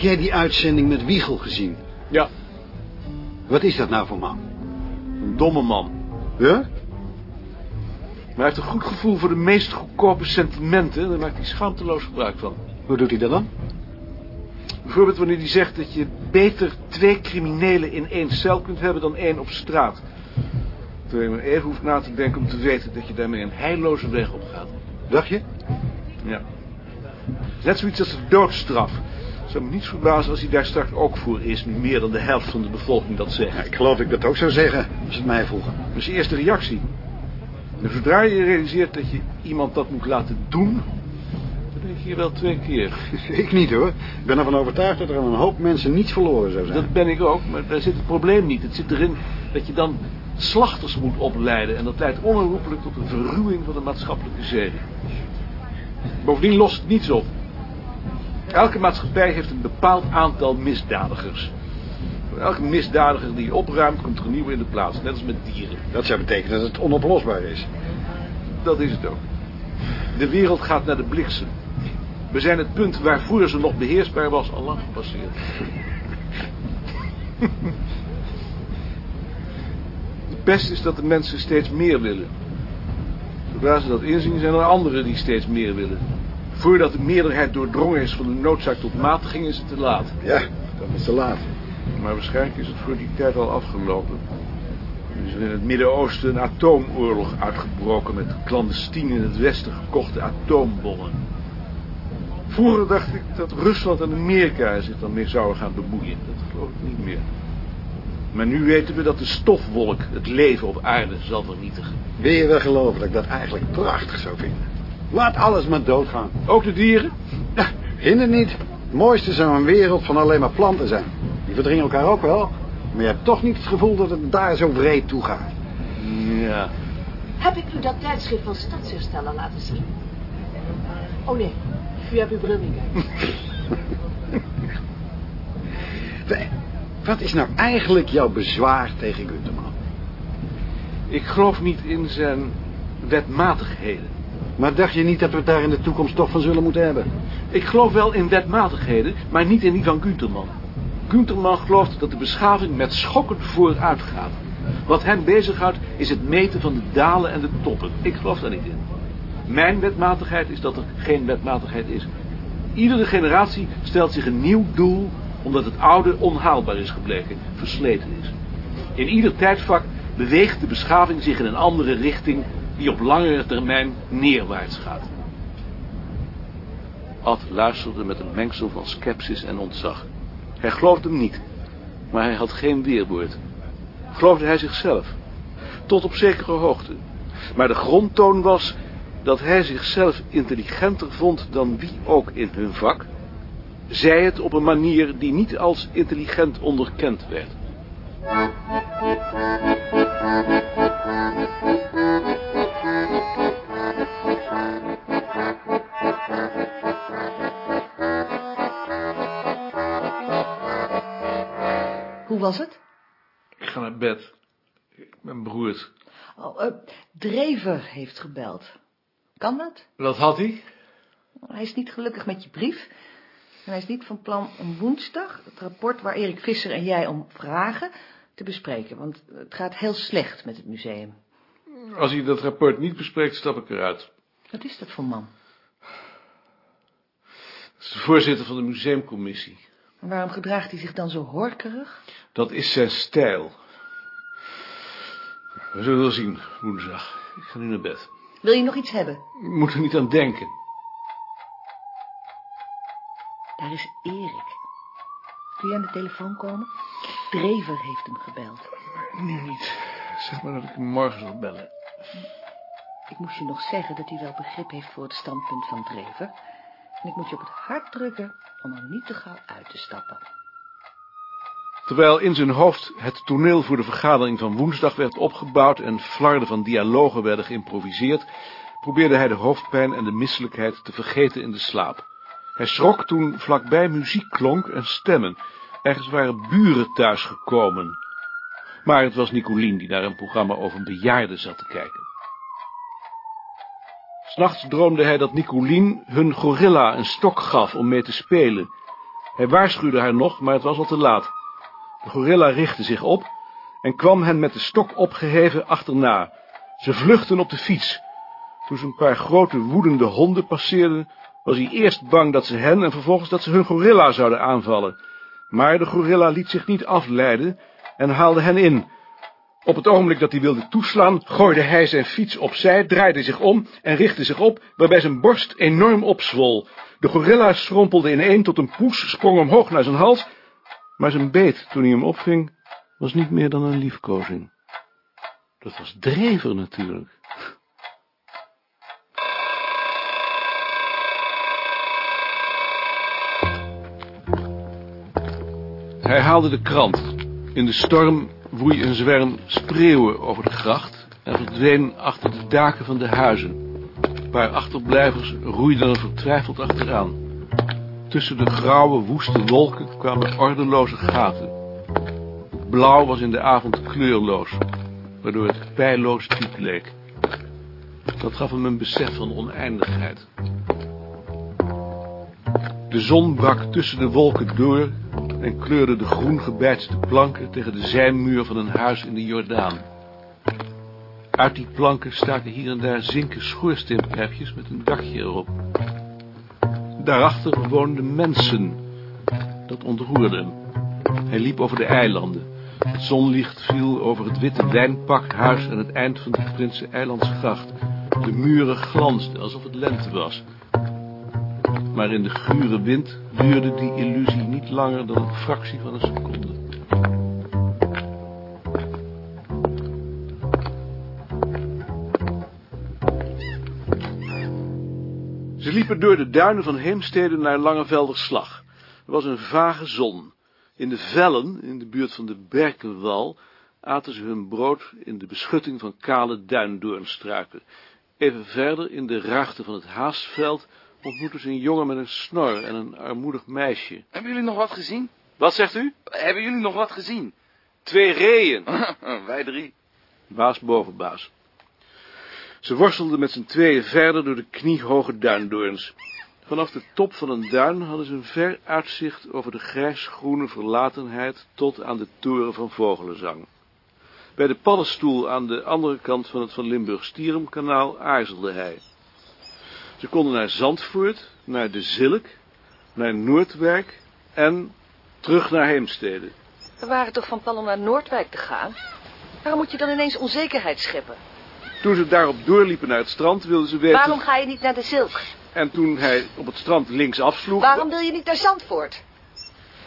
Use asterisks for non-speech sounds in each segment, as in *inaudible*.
Heb jij die uitzending met Wiegel gezien? Ja, Wat is dat nou voor man? een domme man. Ja? Maar hij heeft een goed gevoel voor de meest goedkope sentimenten. Daar maakt hij schaamteloos gebruik van. Hoe doet hij dat dan? Bijvoorbeeld wanneer hij zegt dat je beter twee criminelen in één cel kunt hebben dan één op straat. Terwijl je maar even hoeft na te denken om te weten dat je daarmee een heilloze weg opgaat. Dacht je? Ja. Net zoiets als de doodstraf. Zou me niets verbazen als hij daar straks ook voor is, nu meer dan de helft van de bevolking dat zegt. Ja, ik geloof dat ik dat ook zou zeggen, als het mij vroegen. Dat is eerste reactie. En zodra je realiseert dat je iemand dat moet laten doen, dan denk je hier wel twee keer. *laughs* Ik niet hoor. Ik ben ervan overtuigd dat er aan een hoop mensen niets verloren zou zijn. Dat ben ik ook, maar daar zit het probleem niet. Het zit erin dat je dan slachters moet opleiden. En dat leidt onherroepelijk tot een verruwing van de maatschappelijke zeden. Bovendien lost het niets op. Elke maatschappij heeft een bepaald aantal misdadigers. Voor elke misdadiger die je opruimt, komt er een nieuwe in de plaats. Net als met dieren. Dat zou betekenen dat het onoplosbaar is. Dat is het ook. De wereld gaat naar de bliksem. We zijn het punt waarvoor ze nog beheersbaar was al lang gepasseerd. *laughs* De pest is dat de mensen steeds meer willen. Zodra ze dat inzien, zijn er anderen die steeds meer willen. Voordat de meerderheid doordrongen is van de noodzaak tot matiging, is het te laat. Ja, dat is te laat. Maar waarschijnlijk is het voor die tijd al afgelopen. Er is in het Midden-Oosten een atoomoorlog uitgebroken met clandestien in het Westen gekochte atoombommen. Vroeger dacht ik dat Rusland en Amerika zich dan mee zouden gaan bemoeien. Dat geloof ik niet meer. Maar nu weten we dat de stofwolk het leven op aarde zal vernietigen. Wil je wel geloven dat ik dat eigenlijk prachtig zou vinden? Laat alles maar doodgaan. Ook de dieren? Ja, hinder niet. Het mooiste zou een wereld van alleen maar planten zijn. Die verdringen elkaar ook wel. Maar je hebt toch niet het gevoel dat het daar zo breed toe gaat. Ja. Heb ik u dat tijdschrift van Stadshersteller laten zien? Oh nee, u hebt uw bril niet *laughs* Wat is nou eigenlijk jouw bezwaar tegen Gunterman? Ik geloof niet in zijn wetmatigheden. Maar dacht je niet dat we het daar in de toekomst toch van zullen moeten hebben? Ik geloof wel in wetmatigheden, maar niet in die van Gunterman. Gunterman gelooft dat de beschaving met schokken vooruit gaat. Wat hem bezighoudt is het meten van de dalen en de toppen. Ik geloof daar niet in. Mijn wetmatigheid is dat er geen wetmatigheid is. Iedere generatie stelt zich een nieuw doel omdat het oude onhaalbaar is gebleken, versleten is. In ieder tijdvak beweegt de beschaving zich in een andere richting die op langere termijn neerwaarts gaat. Ad luisterde met een mengsel van sceptisch en ontzag. Hij geloofde hem niet, maar hij had geen weerwoord. Geloofde hij zichzelf? Tot op zekere hoogte. Maar de grondtoon was dat hij zichzelf intelligenter vond dan wie ook in hun vak, zij het op een manier die niet als intelligent onderkend werd. Hoe was het? Ik ga naar bed. Ik ben beroerd. Oh, eh, Drever heeft gebeld. Kan dat? Wat had hij? Hij is niet gelukkig met je brief. En hij is niet van plan om woensdag het rapport waar Erik Visser en jij om vragen te bespreken. Want het gaat heel slecht met het museum. Als hij dat rapport niet bespreekt, stap ik eruit. Wat is dat voor man? Dat is de voorzitter van de museumcommissie. En waarom gedraagt hij zich dan zo horkerig? Dat is zijn stijl. We zullen wel zien, woensdag. Ik ga nu naar bed. Wil je nog iets hebben? Ik moet er niet aan denken. Daar is Erik. Kun je aan de telefoon komen? Drever heeft hem gebeld. Nu niet. Zeg maar dat ik hem morgen zal bellen. Ik moest je nog zeggen dat hij wel begrip heeft voor het standpunt van Drever. En ik moet je op het hart drukken om er niet te gauw uit te stappen. Terwijl in zijn hoofd het toneel voor de vergadering van woensdag werd opgebouwd en flarden van dialogen werden geïmproviseerd, probeerde hij de hoofdpijn en de misselijkheid te vergeten in de slaap. Hij schrok toen vlakbij muziek klonk en stemmen. Ergens waren buren thuisgekomen. Maar het was Nicolien die naar een programma over een bejaarde zat te kijken. S'nachts droomde hij dat Nicolien hun gorilla een stok gaf om mee te spelen. Hij waarschuwde haar nog, maar het was al te laat. De gorilla richtte zich op en kwam hen met de stok opgeheven achterna. Ze vluchtten op de fiets. Toen ze een paar grote woedende honden passeerden, was hij eerst bang dat ze hen en vervolgens dat ze hun gorilla zouden aanvallen. Maar de gorilla liet zich niet afleiden en haalde hen in. Op het ogenblik dat hij wilde toeslaan, gooide hij zijn fiets opzij, draaide zich om en richtte zich op, waarbij zijn borst enorm opzwol. De gorilla schrompelde ineen tot een poes, sprong omhoog naar zijn hals, maar zijn beet, toen hij hem opving, was niet meer dan een liefkozing. Dat was Drever natuurlijk. Hij haalde de krant. In de storm woei een zwerm spreeuwen over de gracht en verdween achter de daken van de huizen. Een paar achterblijvers roeiden er vertwijfeld achteraan. Tussen de grauwe, woeste wolken kwamen ordeloze gaten. Blauw was in de avond kleurloos, waardoor het pijloos diep leek. Dat gaf hem een besef van oneindigheid. De zon brak tussen de wolken door en kleurde de groen gebijtste planken tegen de zijmuur van een huis in de Jordaan. Uit die planken staken hier en daar zinken schoorsteenpijpjes met een dakje erop. Daarachter woonden mensen. Dat ontroerde hem. Hij liep over de eilanden. Het zonlicht viel over het witte wijnpakhuis aan het eind van de Prinsen Eilandsgracht. De muren glansden alsof het lente was. Maar in de gure wind duurde die illusie niet langer dan een fractie van een seconde. Liepen door de duinen van Heemstede naar Langevelderslag. Er was een vage zon. In de vellen, in de buurt van de Berkenwal, aten ze hun brood in de beschutting van kale duindoornstruiken. Even verder, in de ruigte van het haasveld, ontmoetten ze een jongen met een snor en een armoedig meisje. Hebben jullie nog wat gezien? Wat zegt u? Hebben jullie nog wat gezien? Twee reeën. *laughs* Wij drie. Baas boven baas. Ze worstelden met z'n tweeën verder door de kniehoge duindoorns. Vanaf de top van een duin hadden ze een ver uitzicht over de grijsgroene verlatenheid tot aan de toren van Vogelenzang. Bij de paddenstoel aan de andere kant van het Van Limburg-Stierumkanaal aarzelde hij. Ze konden naar Zandvoort, naar de Zilk, naar Noordwijk en terug naar Heemstede. We waren toch van plan om naar Noordwijk te gaan? Waarom moet je dan ineens onzekerheid scheppen? Toen ze daarop doorliepen naar het strand, wilden ze weten... Waarom ga je niet naar de Zilk? En toen hij op het strand links afsloeg... Waarom wil je niet naar Zandvoort?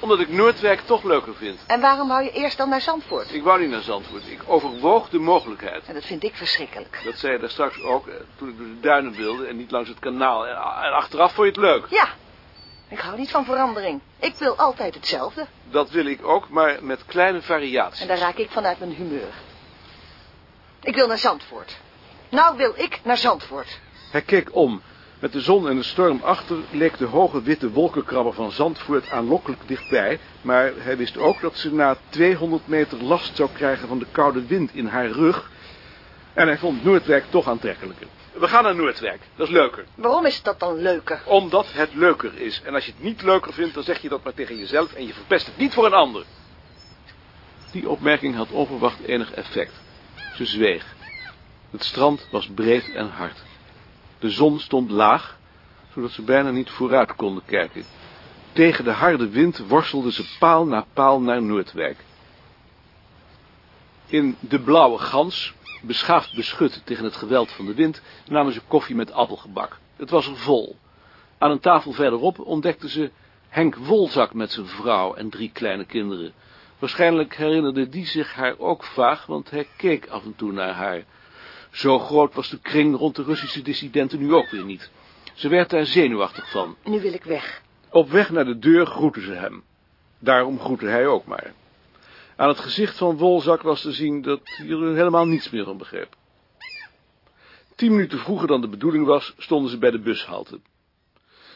Omdat ik Noordwijk toch leuker vind. En waarom wou je eerst dan naar Zandvoort? Ik wou niet naar Zandvoort. Ik overwoog de mogelijkheid. En dat vind ik verschrikkelijk. Dat zei je daar straks ook, eh, toen ik door de duinen wilde en niet langs het kanaal. En, en achteraf vond je het leuk. Ja, ik hou niet van verandering. Ik wil altijd hetzelfde. Dat wil ik ook, maar met kleine variaties. En daar raak ik vanuit mijn humeur. Ik wil naar Zandvoort. Nou wil ik naar Zandvoort. Hij keek om. Met de zon en de storm achter leek de hoge witte wolkenkrabber van Zandvoort aanlokkelijk dichtbij, maar hij wist ook dat ze na 200 meter last zou krijgen van de koude wind in haar rug. En hij vond Noordwijk toch aantrekkelijker. We gaan naar Noordwijk, dat is leuker. Waarom is dat dan leuker? Omdat het leuker is. En als je het niet leuker vindt, dan zeg je dat maar tegen jezelf en je verpest het niet voor een ander. Die opmerking had onverwacht enig effect. Ze zweeg. Het strand was breed en hard. De zon stond laag, zodat ze bijna niet vooruit konden kijken. Tegen de harde wind worstelden ze paal na paal naar Noordwijk. In de blauwe gans, beschaafd beschut tegen het geweld van de wind, namen ze koffie met appelgebak. Het was er vol. Aan een tafel verderop ontdekten ze Henk Wolzak met zijn vrouw en drie kleine kinderen. Waarschijnlijk herinnerde die zich haar ook vaag, want hij keek af en toe naar haar. Zo groot was de kring rond de Russische dissidenten nu ook weer niet. Ze werd daar zenuwachtig van. Nu wil ik weg. Op weg naar de deur groetten ze hem. Daarom groette hij ook maar. Aan het gezicht van Wolzak was te zien dat hij er helemaal niets meer van begreep. Tien minuten vroeger dan de bedoeling was, stonden ze bij de bushalte.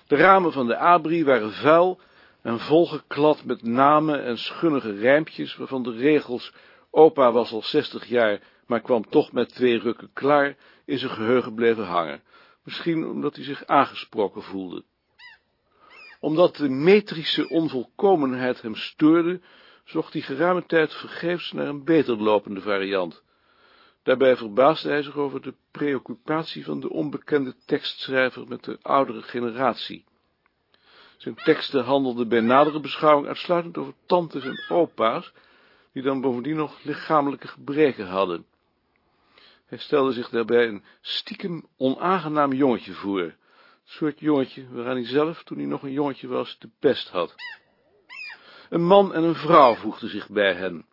De ramen van de abri waren vuil en volgeklad met namen en schunnige rijmpjes, waarvan de regels opa was al zestig jaar, maar kwam toch met twee rukken klaar, in zijn geheugen bleven hangen. Misschien omdat hij zich aangesproken voelde. Omdat de metrische onvolkomenheid hem stoorde, zocht hij geruime tijd vergeefs naar een beter lopende variant. Daarbij verbaasde hij zich over de preoccupatie van de onbekende tekstschrijver met de oudere generatie. Zijn teksten handelden bij nadere beschouwing uitsluitend over tantes en opa's, die dan bovendien nog lichamelijke gebreken hadden. Hij stelde zich daarbij een stiekem onaangenaam jongetje voor, het soort jongetje waaraan hij zelf, toen hij nog een jongetje was, de pest had. Een man en een vrouw voegden zich bij hen.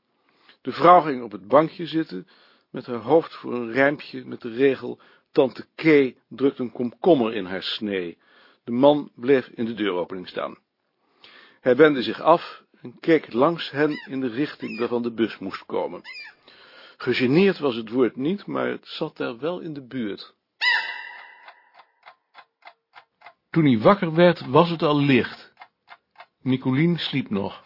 De vrouw ging op het bankje zitten, met haar hoofd voor een rijmpje met de regel, tante K drukt een komkommer in haar snee. De man bleef in de deuropening staan. Hij wendde zich af en keek langs hen in de richting waarvan de bus moest komen. Gegeneerd was het woord niet, maar het zat daar wel in de buurt. Toen hij wakker werd, was het al licht. Nicolien sliep nog.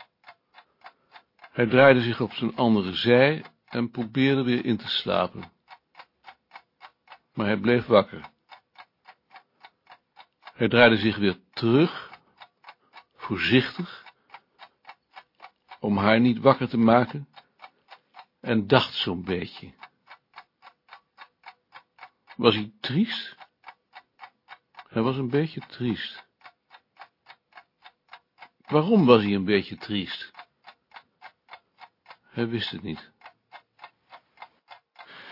Hij draaide zich op zijn andere zij en probeerde weer in te slapen. Maar hij bleef wakker. Hij draaide zich weer terug, voorzichtig, om haar niet wakker te maken, en dacht zo'n beetje. Was hij triest? Hij was een beetje triest. Waarom was hij een beetje triest? Hij wist het niet.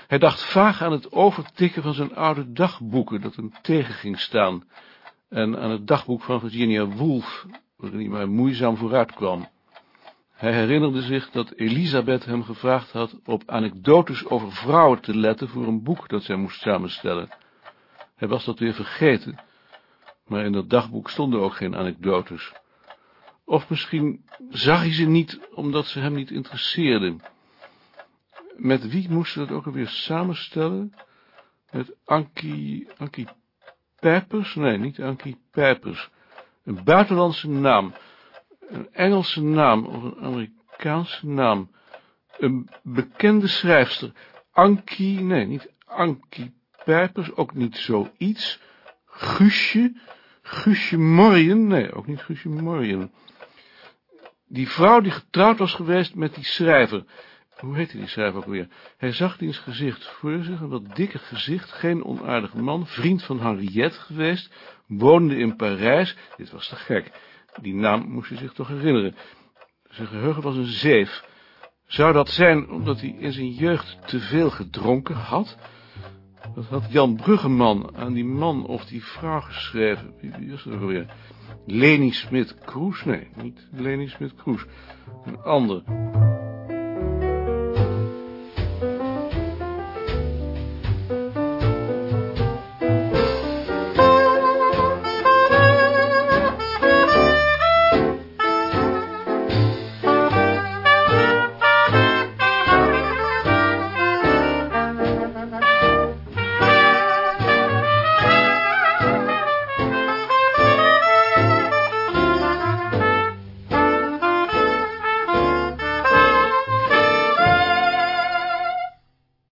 Hij dacht vaag aan het overtikken van zijn oude dagboeken dat hem tegen ging staan, en aan het dagboek van Virginia Woolf, waarin hij maar moeizaam vooruit kwam. Hij herinnerde zich dat Elisabeth hem gevraagd had op anekdotes over vrouwen te letten voor een boek dat zij moest samenstellen. Hij was dat weer vergeten, maar in dat dagboek stonden ook geen anekdotes. Of misschien zag hij ze niet, omdat ze hem niet interesseerden. Met wie moest hij dat ook alweer samenstellen? Met Ankie, Ankie Pijpers? Nee, niet Ankie Pijpers. Een buitenlandse naam. Een Engelse naam of een Amerikaanse naam. Een bekende schrijfster. Ankie, nee, niet Ankie Pijpers, ook niet zoiets. Guusje, Guusje Morjen, nee, ook niet Guusje Morjen. Die vrouw die getrouwd was geweest met die schrijver. Hoe heette die schrijver ook weer? Hij zag diens gezicht voor zich, een wat dikke gezicht, geen onaardige man, vriend van Henriette geweest, woonde in Parijs. Dit was te gek. Die naam moest hij zich toch herinneren. Zijn geheugen was een zeef. Zou dat zijn omdat hij in zijn jeugd te veel gedronken had? Dat had Jan Bruggeman aan die man of die vrouw geschreven. Wie was dat alweer? Leni Smit-Kroes? Nee, niet Leni Smit-Kroes. Een ander.